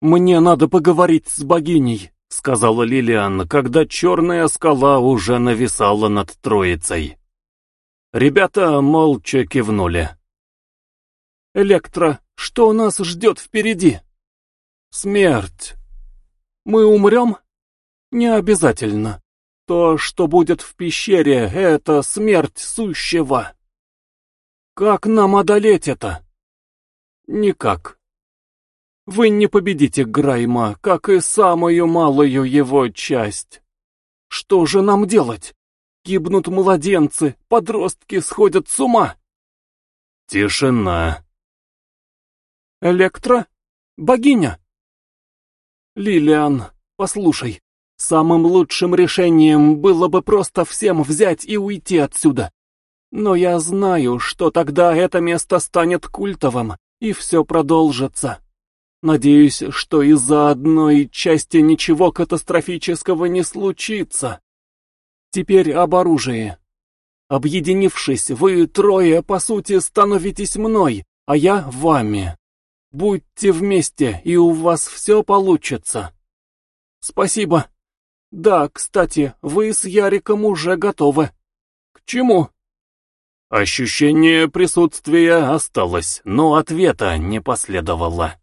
«Мне надо поговорить с богиней», — сказала Лилиан, когда черная скала уже нависала над троицей. Ребята молча кивнули. «Электро, что нас ждет впереди?» «Смерть. Мы умрем?» «Не обязательно. То, что будет в пещере, это смерть сущего. Как нам одолеть это?» «Никак. Вы не победите Грайма, как и самую малую его часть. Что же нам делать? Гибнут младенцы, подростки сходят с ума. Тишина. Электро? Богиня? Лилиан, послушай, самым лучшим решением было бы просто всем взять и уйти отсюда. Но я знаю, что тогда это место станет культовым, и все продолжится. Надеюсь, что из-за одной части ничего катастрофического не случится. Теперь об оружии. Объединившись, вы трое, по сути, становитесь мной, а я вами. Будьте вместе, и у вас все получится. Спасибо. Да, кстати, вы с Яриком уже готовы. К чему? Ощущение присутствия осталось, но ответа не последовало.